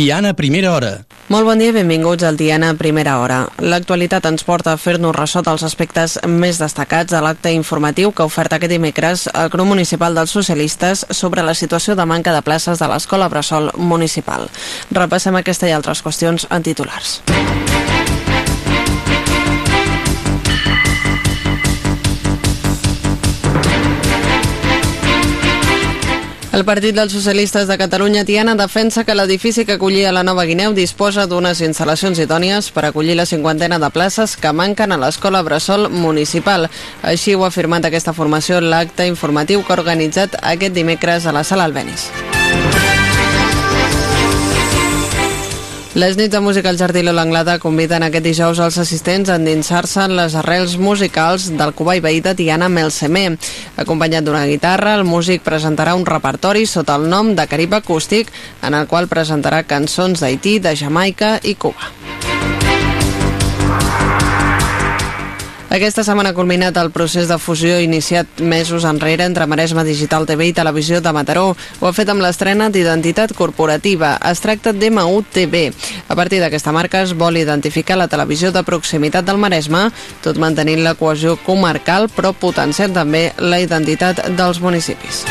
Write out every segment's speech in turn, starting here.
Tiana, primera hora. Molt bon dia i benvinguts al Tiana Primera Hora. L'actualitat ens porta a fer-nos ressò dels aspectes més destacats de l'acte informatiu que ha ofert aquest dimecres el grup municipal dels socialistes sobre la situació de manca de places de l'Escola Bressol Municipal. Repassem aquesta i altres qüestions en titulars. El Partit dels Socialistes de Catalunya Tiana defensa que l'edifici que acollia la Nova Guineu disposa d'unes instal·lacions idònies per acollir la cinquantena de places que manquen a l'Escola Bressol Municipal. Així ho ha afirmat aquesta formació l'acte informatiu que ha organitzat aquest dimecres a la Sala Albenis. Les nits de música al Jardí l'Anglada conviden aquest dijous els assistents a endinsar-se en les arrels musicals del cubà i veí de Tiana Melsemé. Acompanyat d'una guitarra, el músic presentarà un repertori sota el nom de Carib Acústic, en el qual presentarà cançons d'Haití, de Jamaica i Cuba. Aquesta setmana ha culminat el procés de fusió iniciat mesos enrere entre Maresma Digital TV i Televisió de Mataró. Ho ha fet amb l'estrena d'identitat corporativa. Es tracta d'MU TV. A partir d'aquesta marca es vol identificar la televisió de proximitat del Maresme, tot mantenint la cohesió comarcal, però potenciant també la identitat dels municipis.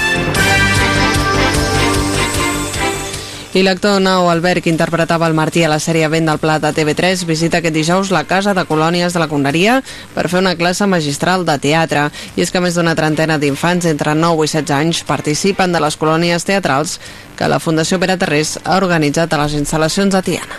I l'actor nou Albert, que interpretava el Martí a la sèrie Vent del Plat de TV3, visita aquest dijous la Casa de Colònies de la Conderia per fer una classe magistral de teatre. I és que més d'una trentena d'infants entre 9 i 16 anys participen de les colònies teatrals que la Fundació Pere Terrés ha organitzat a les instal·lacions de Tiana.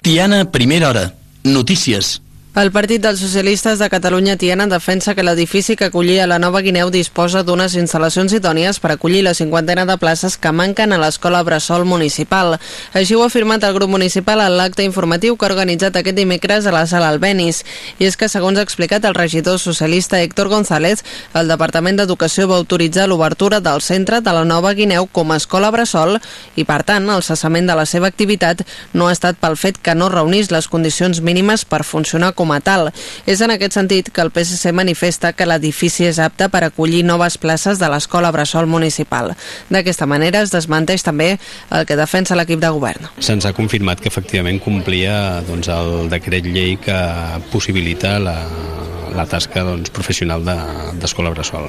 Tiana, primera hora. Notícies. El Partit dels Socialistes de Catalunya Tiana defensa que l'edifici que acollia la Nova Guineu disposa d'unes instal·lacions idònies per acollir la cinquantena de places que manquen a l'Escola Bressol Municipal. Així ho ha afirmat el grup municipal en l'acte informatiu que ha organitzat aquest dimecres a la sala Albenis. I és que, segons ha explicat el regidor socialista Héctor González, el Departament d'Educació va autoritzar l'obertura del centre de la Nova Guineu com a escola Bressol i, per tant, el cessament de la seva activitat no ha estat pel fet que no reunís les condicions mínimes per funcionar com a tal. És en aquest sentit que el PSC manifesta que l'edifici és apte per acollir noves places de l'Escola Bressol Municipal. D'aquesta manera es desmenteix també el que defensa l'equip de govern. Se'ns ha confirmat que efectivament complia doncs, el decret llei que possibilita la, la tasca doncs, professional d'escola de, Bressol.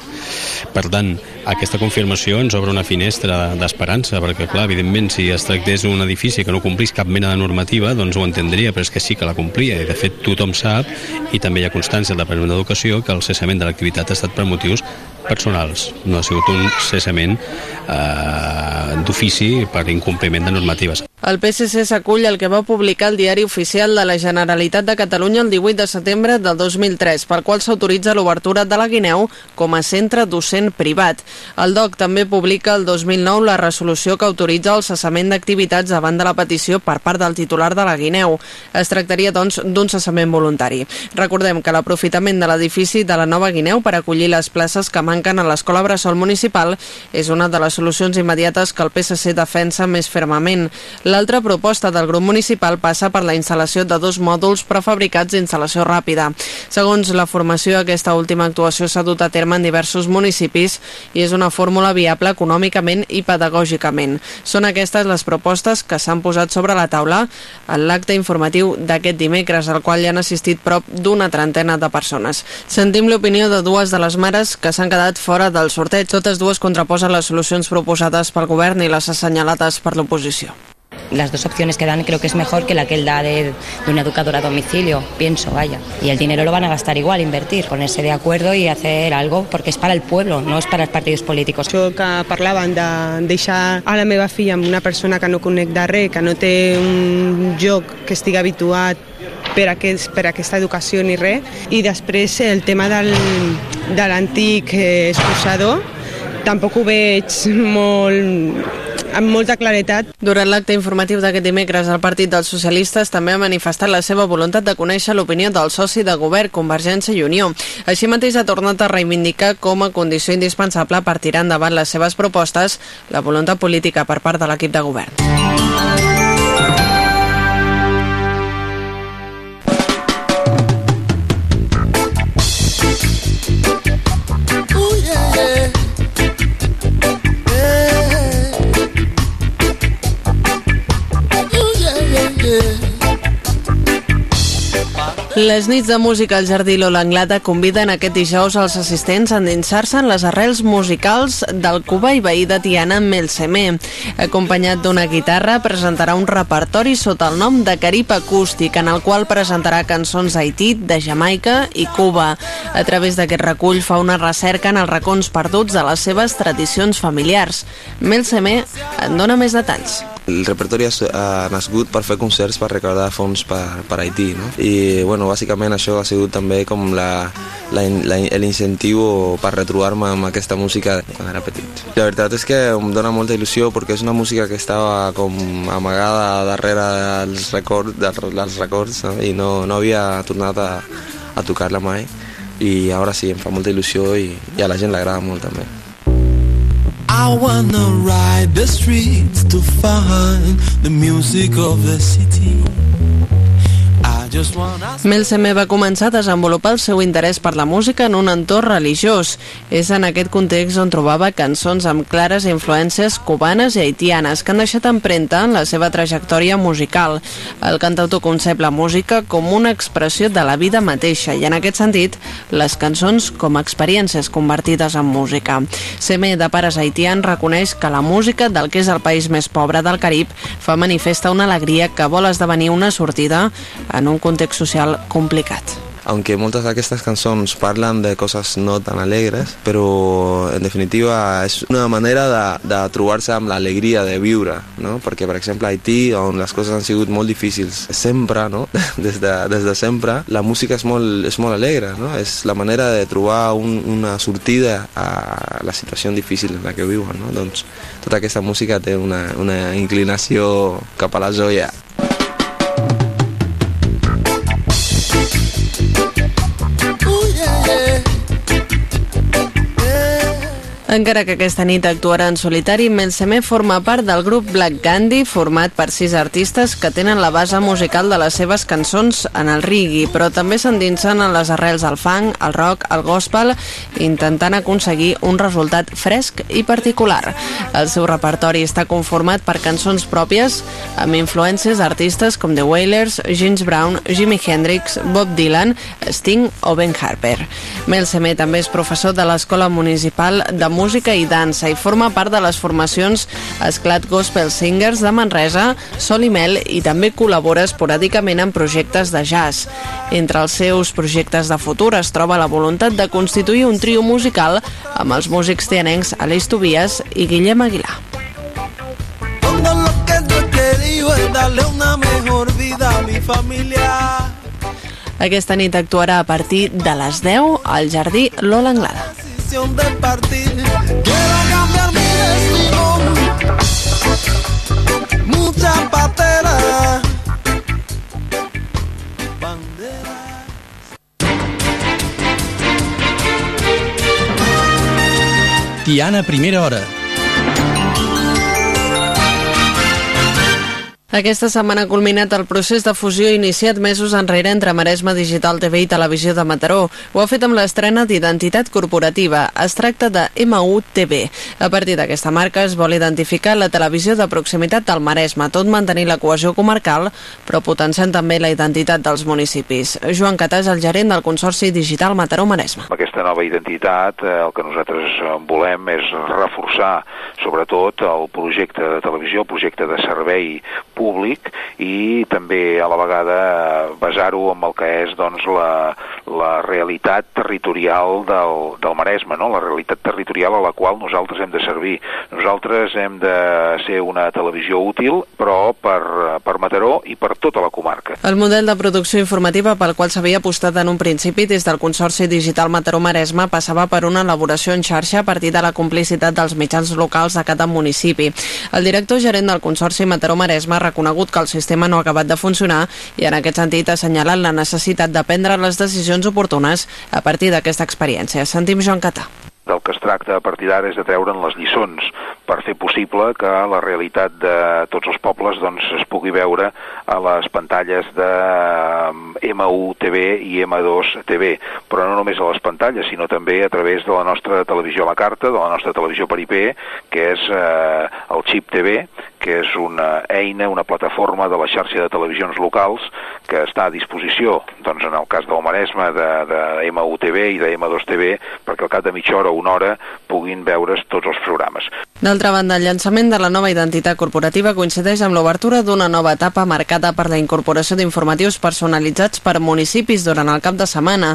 Per tant, aquesta confirmació ens obre una finestra d'esperança, perquè, clar, evidentment, si es tractés d'un edifici que no complís cap mena de normativa, doncs ho entendria, però és que sí que la complia, i de fet tothom sap, i també hi ha constància del Departament d'Educació, que el cessament de l'activitat ha estat per motius personals, no ha sigut un cessament eh, d'ofici per incompliment de normatives. El PSC s'acull el que va publicar el Diari Oficial de la Generalitat de Catalunya el 18 de setembre del 2003, pel qual s'autoritza l'obertura de la Guineu com a centre docent privat. El DOC també publica el 2009 la resolució que autoritza el cessament d'activitats davant de la petició per part del titular de la Guineu. Es tractaria, doncs, d'un cessament voluntari. Recordem que l'aprofitament de l'edifici de la Nova Guineu per acollir les places que manquen a l'Escola Bressol Municipal és una de les solucions immediates que el PSC defensa més fermament. L'altra proposta del grup municipal passa per la instal·lació de dos mòduls prefabricats d'instal·lació ràpida. Segons la formació, aquesta última actuació s'ha dut a terme en diversos municipis i és una fórmula viable econòmicament i pedagògicament. Són aquestes les propostes que s'han posat sobre la taula en l'acte informatiu d'aquest dimecres, al qual hi han assistit prop d'una trentena de persones. Sentim l'opinió de dues de les mares que s'han quedat fora del sorteig. Totes dues contraposen les solucions proposades pel govern i les assenyalades per l'oposició. Las dos opciones que dan creo que es mejor que la que él da de, de, una educadora a domicilio, pienso, vaya. Y el dinero lo van a gastar igual, invertir, ponerse de acuerdo y hacer algo, porque es para el pueblo, no es para els partits polítics. Això que parlaven de deixar a la meva filla amb una persona que no conec de res, que no té un lloc que estigui habituat per, a aquest, per a aquesta educació ni res. I després el tema del, de l'antic eh, escorxador, tampoc ho veig molt amb molta claretat. Durant l'acte informatiu d'aquest dimecres, el Partit dels Socialistes també ha manifestat la seva voluntat de conèixer l'opinió del soci de govern, Convergència i Unió. Així mateix ha tornat a reivindicar com a condició indispensable per tirar endavant les seves propostes la voluntat política per part de l'equip de govern. Les nits de música al Jardí Lola Anglada conviden aquest dijous els assistents a endinsar-se en les arrels musicals del Cuba i veí de Tiana Melsemé. Acompanyat d'una guitarra, presentarà un repertori sota el nom de Carib Acústic, en el qual presentarà cançons d'Haití, de Jamaica i Cuba. A través d'aquest recull fa una recerca en els racons perduts de les seves tradicions familiars. Melsemé en dona més detalls. El repertori ha nascut per fer concerts per recordar fons per, per Haití, no? I, bueno, bàsicament això ha sigut també com la, la, la, l'incentiu per retrobar-me amb aquesta música quan era petit. La veritat és que em dona molta il·lusió perquè és una música que estava com amagada darrere dels records, dels records no? i no, no havia tornat a, a tocar-la mai i ara sí, em fa molta il·lusió i, i a la gent l'agrada molt també. I wanna ride the streets to find the music of the city. Melseme va començar a desenvolupar el seu interès per la música en un entorn religiós. És en aquest context on trobava cançons amb clares influències cubanes i haitianes que han deixat empremta en la seva trajectòria musical. El cantautor concep la música com una expressió de la vida mateixa i en aquest sentit les cançons com a experiències convertides en música. Seme, de pares haitians, reconeix que la música del que és el país més pobre del Carib fa manifesta una alegria que vol esdevenir una sortida en un context social complicat. Aunque moltes d'aquestes cançons parlen de coses no tan alegres, però en definitiva és una manera de, de trobar-se amb l'alegria de viure, no? perquè per exemple a Haití, on les coses han sigut molt difícils, sempre, no? des, de, des de sempre, la música és molt, és molt alegre, no? és la manera de trobar un, una sortida a la situació difícil en la que viuen. No? Doncs tota aquesta música té una, una inclinació cap a la joia. Encara que aquesta nit actuarà en solitari, Melsemé forma part del grup Black Gandhi, format per sis artistes que tenen la base musical de les seves cançons en el reggae, però també s'endinsen en les arrels del funk, el rock, el gospel, intentant aconseguir un resultat fresc i particular. El seu repertori està conformat per cançons pròpies amb influències d'artistes com The Wailers, James Brown, Jimi Hendrix, Bob Dylan, Sting o Ben Harper. Melsemé també és professor de l'Escola Municipal de música i dansa i forma part de les formacions Esclat Gospel Singers de Manresa, Sol i Mel i també col·labora esporàdicament en projectes de jazz. Entre els seus projectes de futur es troba la voluntat de constituir un trio musical amb els músics tianencs Aleix Tobias i Guillem Aguilar. Todo lo que yo he querido es darle una mejor vida a mi familia. Aquesta nit actuarà a partir de les 10 al Jardí Lola Anglada. De partir. Quiero cambiar. Mucha patera. Tiana, primera hora. Aquesta setmana ha culminat el procés de fusió iniciat mesos enrere entre Maresma Digital TV i Televisió de Mataró. Ho ha fet amb l'estrena d'identitat corporativa. Es tracta de MU TV. A partir d'aquesta marca es vol identificar la televisió de proximitat del Maresme, tot mantenir la cohesió comarcal, però potenciant també la identitat dels municipis. Joan Catà és el gerent del Consorci Digital Mataró-Maresme. Aquesta nova identitat eh, el que nosaltres eh, volem és reforçar sobretot el projecte de televisió, el projecte de servei públic i també a la vegada basar-ho en el que és doncs, la, la realitat territorial del, del Maresme, no? la realitat territorial a la qual nosaltres hem de servir. Nosaltres hem de ser una televisió útil, però per, per Mataró i per tota la comarca. El model de producció informativa pel qual s'havia apostat en un principi des del Consorci Digital Mataró-Maresme passava per una elaboració en xarxa a partir de la complicitat dels mitjans locals de cada municipi. El director gerent del Consorci Mataró-Maresme reconegut que el sistema no ha acabat de funcionar i en aquest sentit ha assenyalat la necessitat de prendre les decisions oportunes a partir d'aquesta experiència. Sentim Joan Catà. Del que es tracta a partir d'ara és de treure'n les lliçons per fer possible que la realitat de tots els pobles doncs, es pugui veure a les pantalles de M1 TV i M2 TV, però no només a les pantalles, sinó també a través de la nostra televisió a la carta, de la nostra televisió per IP, que és eh, el Chip TV, que és una eina, una plataforma de la xarxa de televisions locals que està a disposició, doncs en el cas del Maresme, de, de MUTV i de M2TV, perquè al cap de mitja hora o una hora puguin veure's tots els programes. D'altra banda, el llançament de la nova identitat corporativa coincideix amb l'obertura d'una nova etapa marcada per la incorporació d'informatius personalitzats per municipis durant el cap de setmana.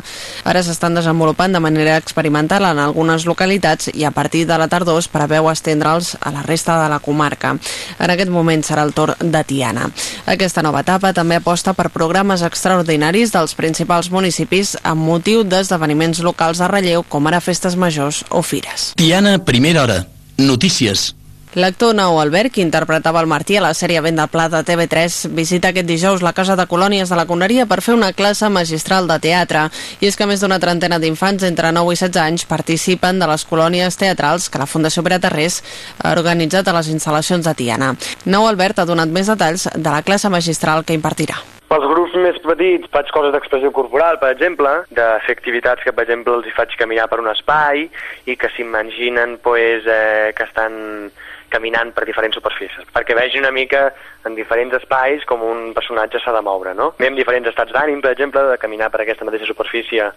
Ara s'estan desenvolupant de manera experimental en algunes localitats i a partir de la tardor es preveu estendre'ls a la resta de la comarca. En aquest moment serà el torn de Tiana. Aquesta nova etapa també aposta per programes extraordinaris dels principals municipis amb motiu d'esdeveniments locals de relleu com ara festes majors o fires. Tiana, primera hora. Notícies. L'actor Nou Albert, que interpretava el Martí a la sèrie Vent del Pla de TV3, visita aquest dijous la Casa de Colònies de la Conneria per fer una classe magistral de teatre. I és que més d'una trentena d'infants entre 9 i 16 anys participen de les colònies teatrals que la Fundació Pere ha organitzat a les instal·lacions de Tiana. Nou Albert ha donat més detalls de la classe magistral que impartirà. Pels grups més petits faig coses d'expressió corporal, per exemple, de fer activitats que, per exemple, els hi faig caminar per un espai i que s'imaginen pues, eh, que estan caminant per diferents superfícies, perquè vegin una mica en diferents espais com un personatge s'ha de moure, no? Anem diferents estats d'ànim, per exemple, de caminar per aquesta mateixa superfície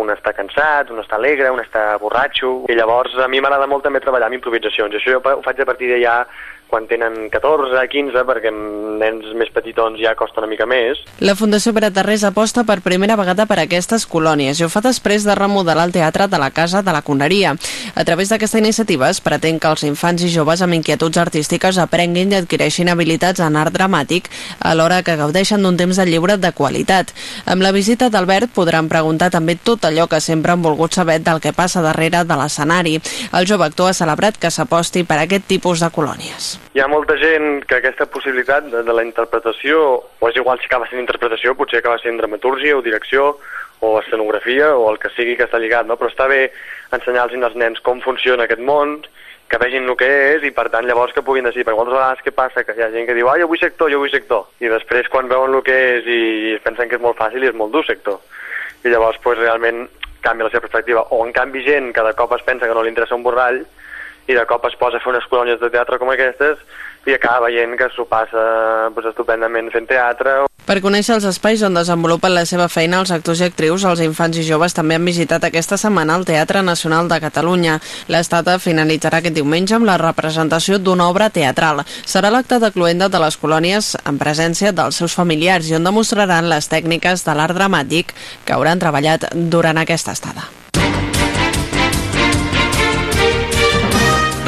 un està cansat, un està alegre, un està borratxo, i llavors a mi m'agrada molt també treballar amb improvisacions. Això jo ho faig a partir de ja quan tenen 14, 15, perquè nens més petitons ja costa una mica més. La Fundació Pere Tarrés aposta per primera vegada per aquestes colònies i ho fa després de remodelar el teatre de la Casa de la Coneria. A través d'aquesta iniciativa es pretén que els infants i joves amb inquietuds artístiques aprenguin i adquireixin habilitats en art dramàtic alhora que gaudeixen d'un temps de lliure de qualitat. Amb la visita d'Albert podran preguntar també tot allò que sempre han volgut saber del que passa darrere de l'escenari. El jove actor ha celebrat que s'aposti per aquest tipus de colònies. Hi ha molta gent que aquesta possibilitat de, de la interpretació, o és igual si acaba sent interpretació, potser acaba sent dramatúrgia o direcció o escenografia o el que sigui que està lligat, no? però està bé ensenyar-los als nens com funciona aquest món, que vegin el que és i per tant llavors que puguin decidir, perquè moltes vegades què passa? Que hi ha gent que diu, ah, jo vull ser actor, jo vull ser actor, i després quan veuen el que és i pensen que és molt fàcil i és molt dur ser actor, i llavors pues, realment canvia la seva perspectiva, o en canvi gent que de cop es pensa que no li interessa un borrall i de cop es posa a fer unes colònies de teatre com aquestes i acaba veient que s'ho passa pues, estupendament fent teatre. Per conèixer els espais on desenvolupen la seva feina els actors i actrius, els infants i joves també han visitat aquesta setmana el Teatre Nacional de Catalunya. L'estat finalitzarà aquest diumenge amb la representació d'una obra teatral. Serà l'acte de cluenda de les colònies en presència dels seus familiars i on demostraran les tècniques de l'art dramàtic que hauran treballat durant aquesta estada.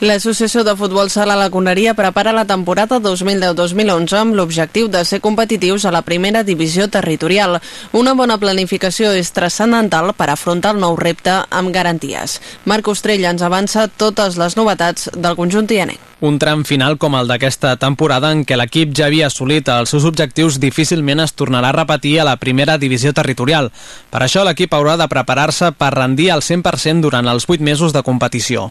L'Associació de Futbol Sala La Coneria prepara la temporada 2010-2011 amb l'objectiu de ser competitius a la primera divisió territorial. Una bona planificació és transcendental per afrontar el nou repte amb garanties. Marc Ostrella ens avança totes les novetats del conjunt tianenc. Un tram final com el d'aquesta temporada en què l'equip ja havia assolit els seus objectius difícilment es tornarà a repetir a la primera divisió territorial. Per això l'equip haurà de preparar-se per rendir al 100% durant els 8 mesos de competició.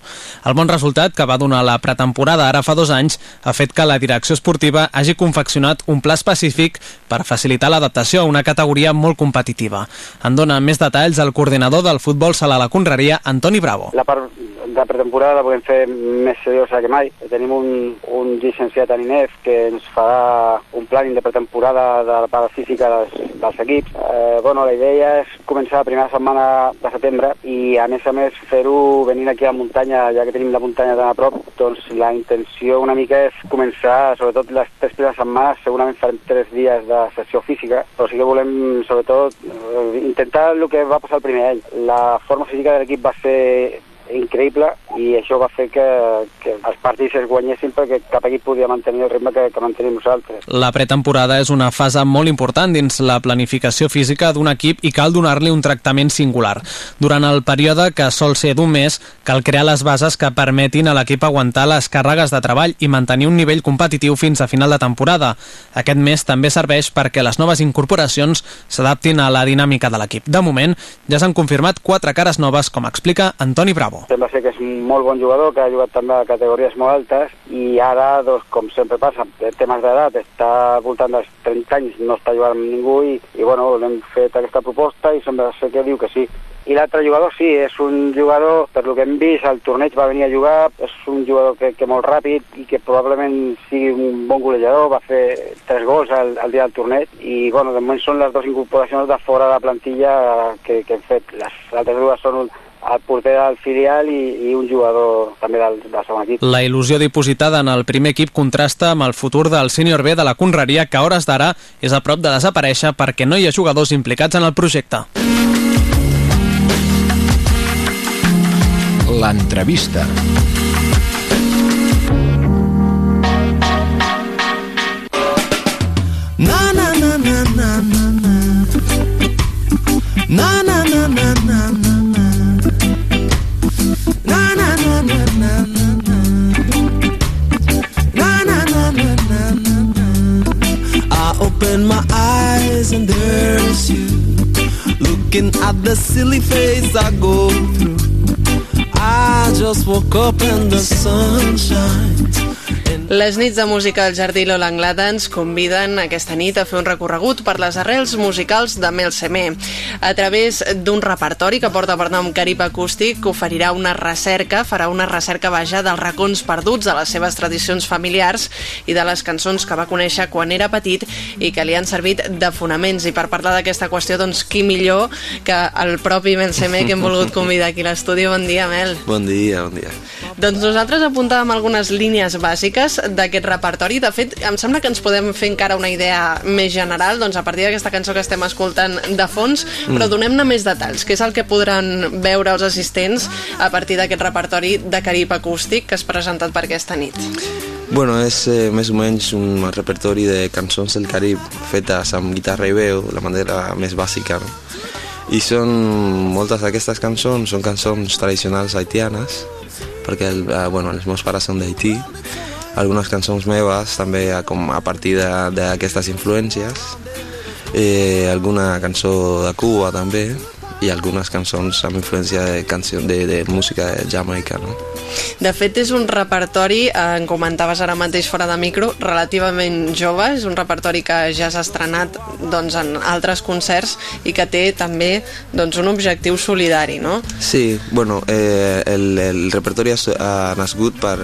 El bon resultat que va donar la pretemporada ara fa dos anys ha fet que la direcció esportiva hagi confeccionat un pla específic per facilitar l'adaptació a una categoria molt competitiva. En dona més detalls el coordinador del futbol sala la Conreria, Antoni Bravo. La part de pretemporada la podem fer més seriosa que mai. Tenim un, un llicenciat en INEF que ens farà un planning de pretemporada de la part física dels, dels equips. Eh, bueno, la idea és començar la primera setmana de setembre i a més a més fer-ho venint aquí a la muntanya, ja que tenim la muntanya tan a prop, doncs la intenció una mica és començar, sobretot les tres primeres setmanes, segurament farem tres dies de sessió física, però sí que volem sobretot eh, intentar el que va passar el primer any. La forma física de l'equip va ser increïble i això va fer que, que els partits es guanyessin perquè cap equip podia mantenir el ritme que, que mantenim nosaltres. La pretemporada és una fase molt important dins la planificació física d'un equip i cal donar-li un tractament singular. Durant el període, que sol ser d'un mes, cal crear les bases que permetin a l'equip aguantar les càrregues de treball i mantenir un nivell competitiu fins a final de temporada. Aquest mes també serveix perquè les noves incorporacions s'adaptin a la dinàmica de l'equip. De moment, ja s'han confirmat quatre cares noves, com explica Antoni Bravo. Sembla ser que és un molt bon jugador, que ha jugat també a categories molt altes i ara, doncs, com sempre passa, temes d'edat, està voltant dels 30 anys, no està jugant amb ningú i, i bueno, hem fet aquesta proposta i sembla ser que diu que sí. I l'altre jugador sí, és un jugador, per lo que hem vist, al torneig va venir a jugar, és un jugador que, que molt ràpid i que probablement sigui un bon golejador, va fer tres gols al, al dia del torneig i bueno, de moment són les dues incorporacions de fora de la plantilla que, que hem fet. Les altres dues són un, el porter del filial i, i un jugador també del, del segon equip. La il·lusió dipositada en el primer equip contrasta amb el futur del sènior B de la Conreria que a hores d'ara és a prop de desaparèixer perquè no hi ha jugadors implicats en el projecte. L'entrevista. Na open my eyes and there's you. Looking at the silly face I go through. I just woke up and the sun shines Les nits de música al Jardí Lola Anglada ens conviden aquesta nit a fer un recorregut per les arrels musicals de Mel Semé a través d'un repertori que porta per nom Carib Acústic que oferirà una recerca, farà una recerca vaja dels racons perduts de les seves tradicions familiars i de les cançons que va conèixer quan era petit i que li han servit de fonaments i per parlar d'aquesta qüestió doncs qui millor que el propi Mel Semé que hem volgut convidar aquí a l'estudi. Bon dia, Mel. Bon dia, bon dia. Doncs nosaltres apuntàvem algunes línies bàsiques d'aquest repertori. De fet, em sembla que ens podem fer encara una idea més general doncs, a partir d'aquesta cançó que estem escoltant de fons, mm. però donem-ne més detalls, que és el que podran veure els assistents a partir d'aquest repertori de Carib acústic que has presentat per aquesta nit. Bueno, és eh, més o menys un repertori de cançons del Carib fetes amb guitarra i veu, la manera més bàsica, no? I són, moltes d'aquestes cançons són cançons tradicionals haitianes, perquè el, eh, bueno, els meus pares són d'Haití, algunes cançons meves també a, com a partir d'aquestes influències, eh, alguna cançó de Cuba també, i algunes cançons amb influència de, canció, de, de música de Jamaica, no? De fet, és un repertori, eh, en comentaves ara mateix fora de micro, relativament jove, és un repertori que ja s'ha estrenat doncs, en altres concerts i que té també doncs, un objectiu solidari, no? Sí, bueno, eh, el, el repertori ha, ha nascut per,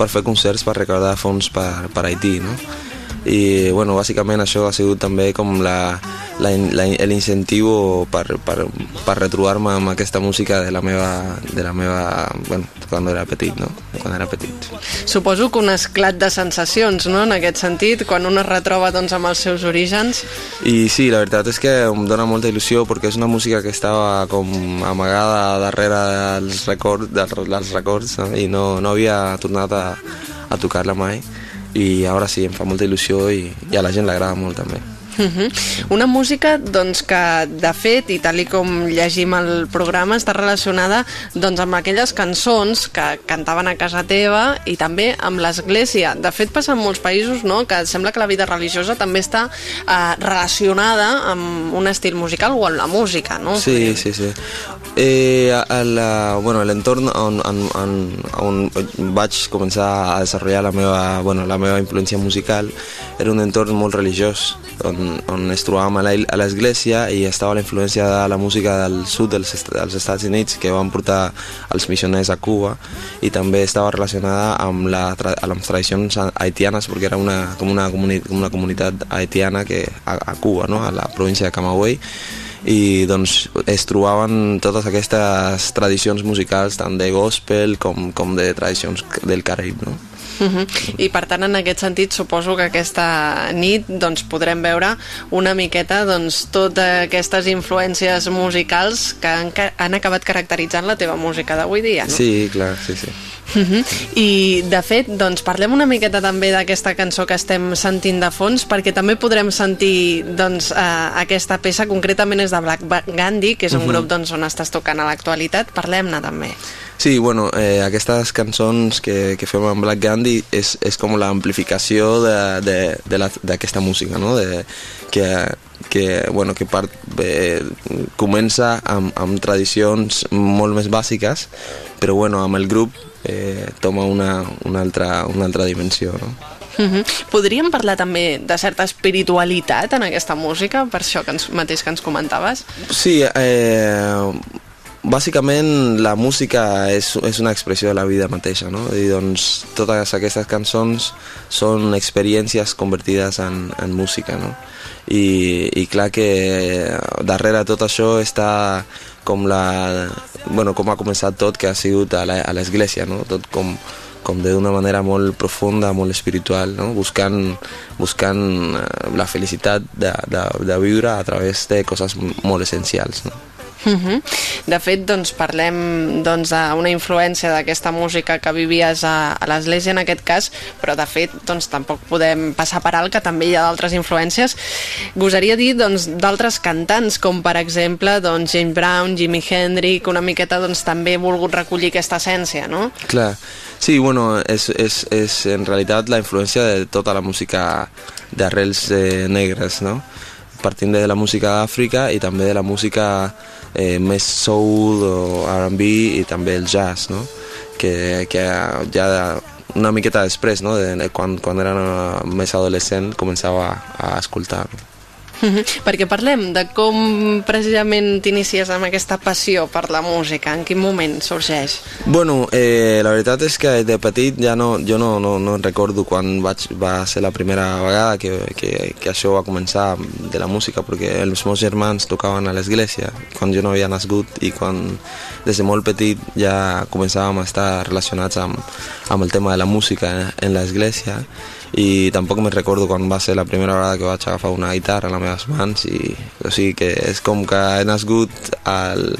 per fer concerts per recordar fons per, per Haití, no? I, bueno, bàsicament això ha sigut també com la, la, la, l'incentiu per, per, per retrobar-me amb aquesta música de la meva, de la meva, bueno, quan era petit, no? Quan era petit. Suposo que un esclat de sensacions, no?, en aquest sentit, quan un es retroba doncs, amb els seus orígens. I sí, la veritat és que em dona molta il·lusió perquè és una música que estava com amagada darrere dels records, dels, dels records no? i no, no havia tornat a, a tocar-la mai i ara sí, em fa molta il·lusió i, i a la gent l'agrada molt també. Uh -huh. Una música doncs, que, de fet, i tal com llegim el programa, està relacionada doncs, amb aquelles cançons que cantaven a casa teva i també amb l'església. De fet, passa en molts països no? que sembla que la vida religiosa també està eh, relacionada amb un estil musical o amb la música, no? Sí, sí, sí. Eh, el, uh, bueno, l'entorn on, on, on, on vaig començar a desenvolupar la meva, bueno, la meva influència musical era un entorn molt religiós on, on ens trobàvem a l'església i estava la influència de la música del sud dels, dels Estats Units que van portar els missioners a Cuba i també estava relacionada amb, la, amb les tradicions haitianes perquè era una, com, una com una comunitat haitiana que, a, a Cuba, no? a la província de Camagüey i doncs es trobaven totes aquestes tradicions musicals tant de gospel com, com de tradicions del Carib no? Uh -huh. I per tant, en aquest sentit, suposo que aquesta nit doncs, podrem veure una miqueta doncs, totes aquestes influències musicals que han, han acabat caracteritzant la teva música d'avui dia, no? Sí, clar, sí, sí. Uh -huh. I, de fet, doncs, parlem una miqueta també d'aquesta cançó que estem sentint de fons, perquè també podrem sentir doncs, eh, aquesta peça, concretament és de Black Gandhi, que és un Mhm. grup doncs, on estàs tocant a l'actualitat. Parlem-ne també. Sí, bueno, eh, aquestes cançons que, que fem amb Black Gandhi és, és com l'amplificació de- de- de la- d'aquesta música, no? De, que, que, bueno, que part, eh, comença amb, amb tradicions molt més bàsiques, però bueno, amb el grup eh, toma una, una, altra, una altra dimensió. No? Uh -huh. Podríem parlar també de certa espiritualitat en aquesta música, per això que ens, mateix que ens comentaves? Sí, eh, bàsicament la música és, és una expressió de la vida mateixa, no? I doncs totes aquestes cançons són experiències convertides en, en música, no? I, I clar que darrere tot això està com la... Bueno, com ha començat tot, que ha sigut a l'església, no? Tot com, com d'una manera molt profunda, molt espiritual, no? buscant, buscant eh, la felicitat de, de, de viure a través de coses molt essencials. No? Uh -huh. De fet, doncs, parlem doncs, d'una influència d'aquesta música que vivies a, a l'Església en aquest cas, però de fet doncs, tampoc podem passar per alt que també hi ha d'altres influències. Gosaria dir doncs, d'altres doncs, cantants, com per exemple doncs, James Brown, Jimi Hendrix, una miqueta doncs, també he volgut recollir aquesta essència, no? Clar, sí, bueno, és, és, és en realitat la influència de tota la música d'arrels eh, negres, no? partint de la música d'Àfrica i també de la música eh, més soul o R&B i també el jazz, no? que, que ja una miqueta després, no? de, de quan, quan era més adolescent, començava a, a escoltar. No? Perquè parlem de com precisament t'inicies amb aquesta passió per la música, en quin moment sorgeix? Bueno, eh, la veritat és que de petit ja no, jo no, no, no recordo quan vaig, va ser la primera vegada que, que, que això va començar de la música, perquè els meus germans tocaven a l'església quan jo no havia nascut i quan des de molt petit ja començàvem a estar relacionats amb, amb el tema de la música en l'església i tampoc me recordo quan va ser la primera vegada que vaig agafar una guitarra a les meves mans i, o sigui que és com que he nascut al,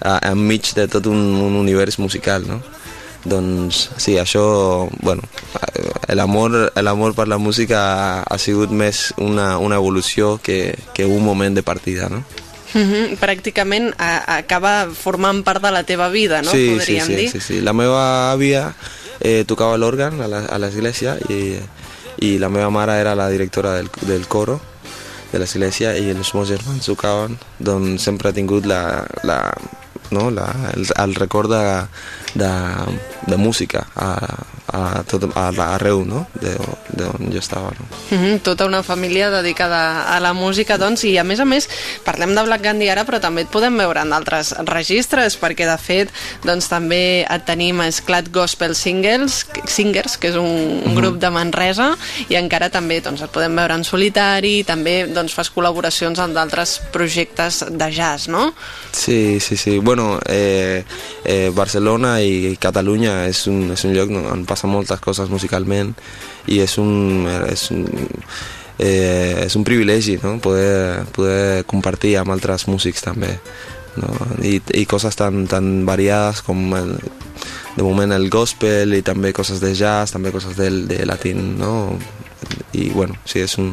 a, enmig de tot un, un univers musical no? doncs sí, això bueno, l'amor per la música ha, sigut més una, una evolució que, que un moment de partida no? Uh -huh. Pràcticament a, acaba formant part de la teva vida, no? Sí, Podríem sí, sí, dir. sí, sí. La meva àvia eh, tocava l'òrgan a l'església i i la meva mare era la directora del, del coro de l'església i els meus germans tocaven, doncs sempre he tingut la, la, no? la, el, el record de, de, de música a, a tot, a, arreu no? de, de on jo estava. No? Mm -hmm, tota una família dedicada a la música, doncs, i a més a més parlem de Black Gandhi ara, però també et podem veure en altres registres, perquè de fet doncs, també et tenim a Esclat Gospel Singles, Singers, que és un, un mhm. grup de Manresa, i encara també doncs, et podem veure en solitari, també doncs, fas col·laboracions amb d'altres projectes de jazz, no? Sí, sí, sí. Bueno, eh, eh, Barcelona i Catalunya és un, és un lloc on passa moltes coses musicalment i és un, és un, eh, és un privilegi no? poder, poder compartir amb altres músics també no? I, i coses tan, tan variades com el, de moment el gospel i també coses de jazz, també coses del, de latín no? i bueno, sí, és un,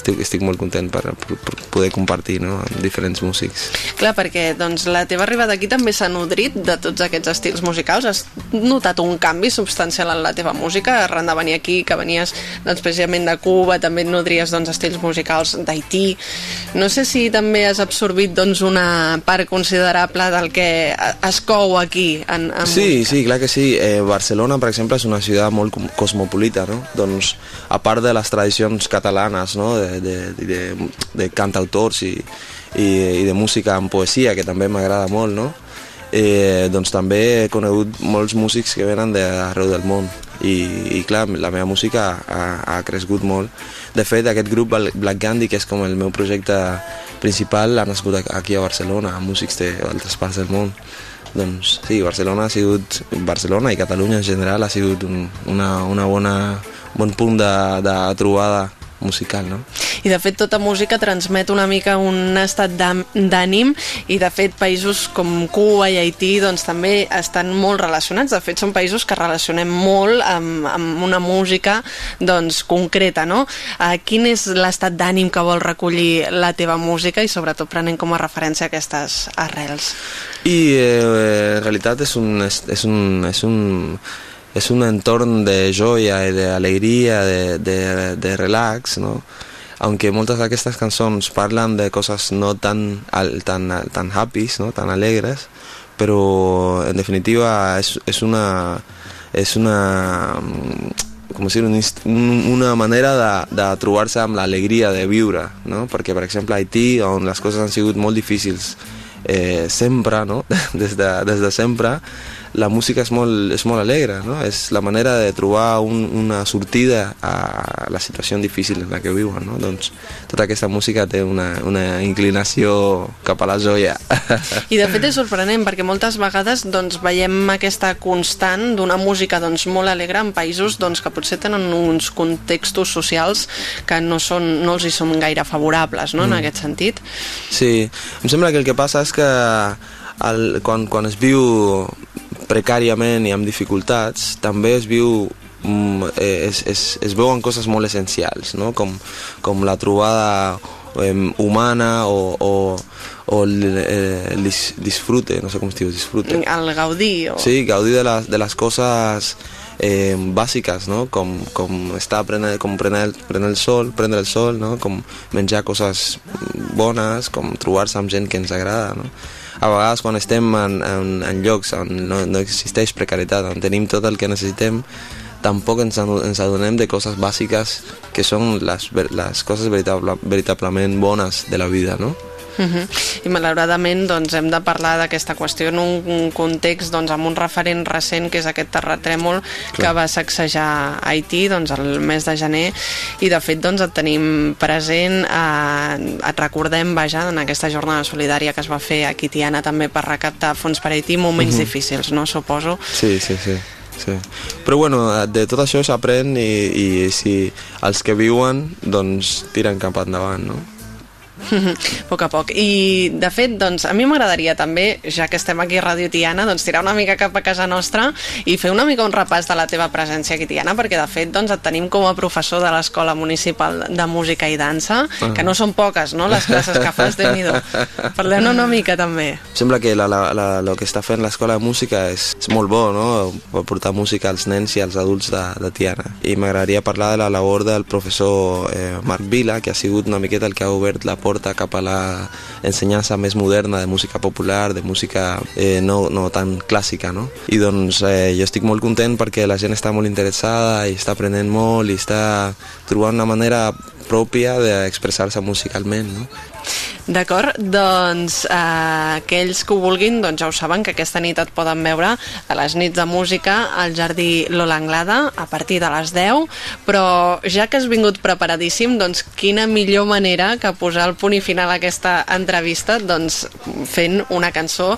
estic, estic molt content per, per, per poder compartir no, amb diferents músics. Clar, perquè doncs, la teva arribada aquí també s'ha nodrit de tots aquests estils musicals. Has notat un canvi substancial en la teva música arran de venir aquí, que venies doncs, precisament de Cuba, també et nodries doncs, estils musicals d'Haití. No sé si també has absorbit doncs, una part considerable del que es cou aquí en, en sí, música. Sí, clar que sí. Eh, Barcelona, per exemple, és una ciutat molt cosmopolita, no? Doncs, a part de les tradicions catalanes, no? de, de, de, de cantautors i, i, i de música en poesia, que també m'agrada molt, no? Eh, doncs també he conegut molts músics que venen d'arreu del món i, i clar, la meva música ha, ha crescut molt. De fet, aquest grup Black Gandhi, que és com el meu projecte principal, ha nascut aquí a Barcelona, amb músics d'altres parts del món. Doncs sí, Barcelona ha sigut, Barcelona i Catalunya en general ha sigut un, una, una bona, bon punt de, de trobada musical, no? I de fet tota música transmet una mica un estat d'ànim i de fet països com Cuba i Haití doncs també estan molt relacionats, de fet són països que relacionem molt amb, amb una música doncs concreta, no? Uh, quin és l'estat d'ànim que vol recollir la teva música i sobretot prenent com a referència aquestes arrels? I eh, en realitat és un, és, és un, és un es un entorn de joia i d'alegria, de, de, de relax, no? aunque moltes d'aquestes cançons parlen de coses no tan, tan, tan happy, no? tan alegres, però en definitiva és, és una, és una com dir, un, un, una manera de, de trobar-se amb l'alegria de viure, no? perquè per exemple a Haití, on les coses han sigut molt difícils eh, sempre, no? des, de, des de sempre, la música és molt, és molt alegre, no? és la manera de trobar un, una sortida a la situació difícil en la que viuen. No? Doncs tota aquesta música té una, una inclinació cap a la joia. I de fet és sorprenent perquè moltes vegades doncs, veiem aquesta constant d'una música doncs, molt alegre en països doncs, que potser tenen uns contextos socials que no, són, no els hi són gaire favorables no? mm. en aquest sentit. Sí, em sembla que el que passa és que el, quan, quan es viu precàriament i amb dificultats, també es viu mm, eh, es, es, es veuen coses molt essencials, no? com, com la trobada eh, humana o, o, o el, eh, el disfrute, no sé com es diu, disfrute. El gaudir. O... Sí, gaudir de les, de les coses eh, bàsiques, no? com, com estar prenent, com prendre, prendre el sol, prendre el sol, no? com menjar coses bones, com trobar-se amb gent que ens agrada. No? A vegades quan estem en, en, en llocs on no, no existeix precarietat, on tenim tot el que necessitem, tampoc ens, ens adonem de coses bàsiques que són les, les coses veritable, veritablement bones de la vida, no? Uh -huh. I malauradament doncs, hem de parlar d'aquesta qüestió en un context doncs, amb un referent recent que és aquest terratrèmol Clar. que va sacsejar Haití doncs, el mes de gener i de fet doncs, et tenim present eh, et recordem vaja, en aquesta jornada solidària que es va fer a Quitiana també per recaptar fons per Haití moments uh -huh. difícils, no? Suposo. Sí, sí, sí. Sí. Però bueno, de tot això s'aprèn i, i si els que viuen doncs tiren cap endavant, no? A poc a poc. I, de fet, doncs, a mi m'agradaria també, ja que estem aquí a Ràdio Tiana, doncs, tirar una mica cap a casa nostra i fer una mica un repàs de la teva presència aquí Tiana, perquè, de fet, doncs, et tenim com a professor de l'Escola Municipal de Música i Dansa, ah. que no són poques, no?, les classes que fas, de nhi parlem una mica, també. Sembla que la, la, la, el que està fent l'Escola de Música és, és molt bo, no?, portar música als nens i als adults de, de Tiana. I m'agradaria parlar de la labor del professor eh, Marc Vila, que ha sigut una miqueta el que ha obert la porta porta cap a l'ensenyança més moderna de música popular, de música eh, no, no tan clàssica, no? I doncs eh, jo estic molt content perquè la gent està molt interessada i està aprenent molt i està trobant una manera pròpia d'expressar-se musicalment, no? D'acord, doncs eh, aquells que ho vulguin doncs ja ho saben que aquesta nit et poden veure a les nits de música al Jardí Lola Anglada a partir de les 10, però ja que has vingut preparadíssim, doncs quina millor manera que posar el punt i final a aquesta entrevista doncs fent una cançó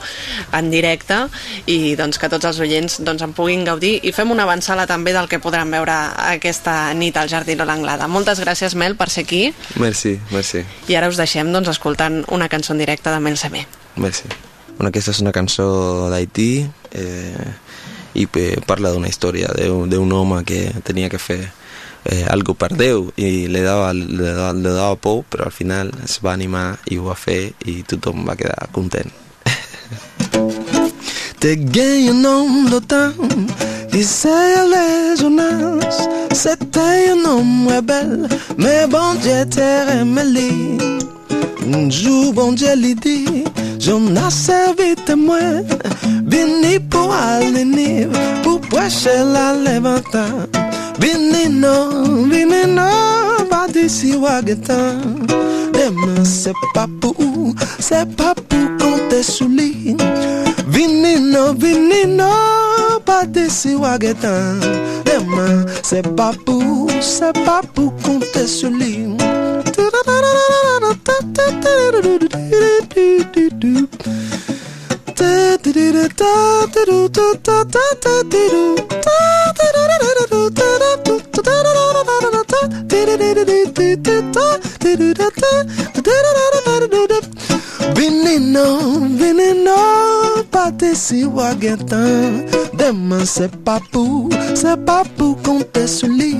en directe i doncs que tots els oients doncs en puguin gaudir i fem una avançada també del que podran veure aquesta nit al Jardí Lola Anglada. Moltes gràcies, Mel, per ser aquí. Merci, merci. I ara us deixem doncs escoltant una cançó en directe de Mel Semé. Merci. Bueno, aquesta és una cançó d'Haití eh, i parla d'una història d'un home que tenia que fer eh, algo per Déu i li dava, li, dava, li dava por, però al final es va animar i ho va fer i tothom va quedar content. Te ganha nom do c'est les jonas C'était un homme rebelle Mais bon Dieu t'es remelé Un jour, bon Dieu lui dit, j'en ai servi témoin, béni pour aller pour prêcher la levanta. Béni non, béni non, pas d'ici Wagatan t'aime, c'est pas pour, c'est pas pour qu'on te souligne. Vinino, vinino, pas de siwagetan. T'aime, eh ben, c'est pas pour, c'est pas pour qu'on te souligne. Veneno, veneno, pâté si waguetan. Demain c'est pas pour, c'est pas pour compter sur lui.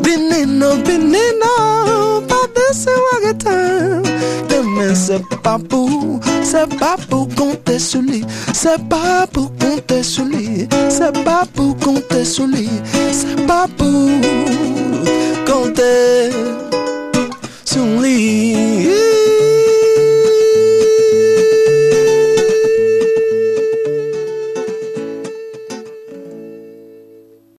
Veneno, veneno, pâté si waguetan. Demain c'est pas pour, c'est pas pour compter sur lui. C'est pas pour compter sur lui. C'est pas pour compter sur lui. C'est pas pour compter 动力。